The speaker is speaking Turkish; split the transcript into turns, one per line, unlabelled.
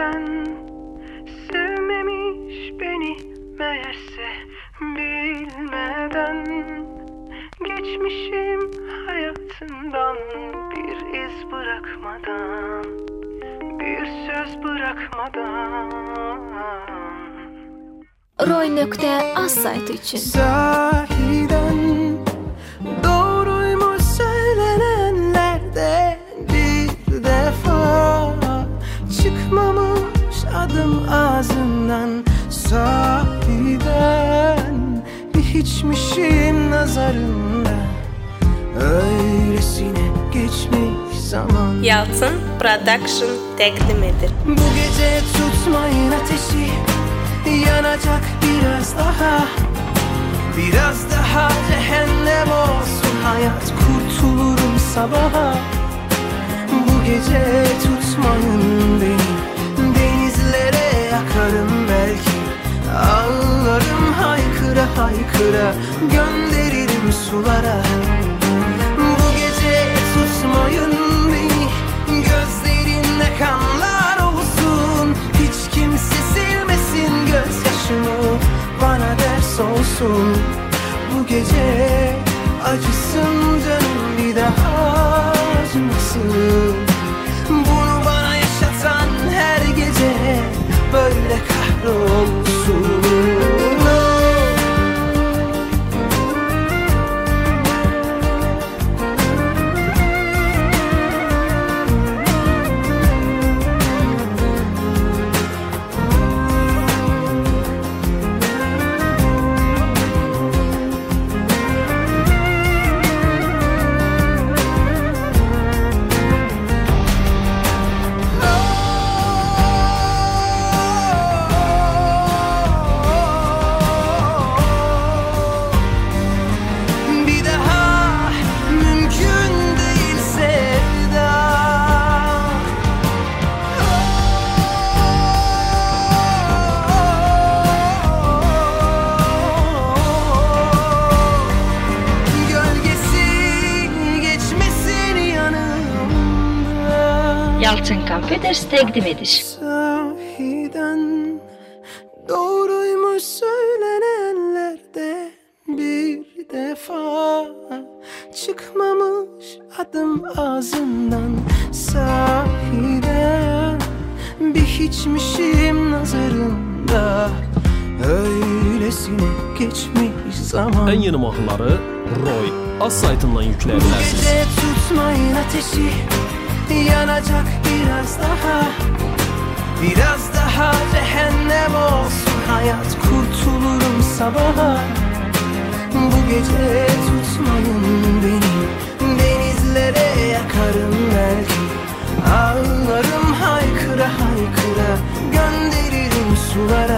Sahiden sevmemiş beni meğerse bilmeden Geçmişim hayatından bir iz bırakmadan Bir söz bırakmadan
Roy.az saytı için.
Sahiden Adım ağzından Sahiden bir hiçmişim nazarında Öylesine geçmiş zaman.
Yalçın Production təqdim edir.
bu gece tutmayın ateşi Yanacak biraz daha. Biraz daha cehennem olsun hayat Kurtulurum sabaha haykıra Gönderirim sulara. Bu gece tutmayın beni Gözlerinde kanlar olsun. Hiç kimse silmesin gözyaşımı Bana ders olsun. Bu gece acısın canım bir daha acımasın. Bunu bana yaşatan her gece Böyle kahrolsun
Yalçın Computers təqdim edir.
Sahiden doğruymuş söylenenlerde bir defa çıkmamış adım ağzından sahiden bir hiçmişim nazarında öylesine geçmiş zaman
Ən yeni mahnıları Roy az saytından yükləyə
Bu
bilərsiniz.
gece tutmayın ateşi yanacak biraz daha. Biraz daha cehennem olsun hayat. Kurtulurum sabaha. Bu gece tutmayın beni. Denizlere yakarım belki. Ağlarım haykıra haykıra. Gönderirim sulara.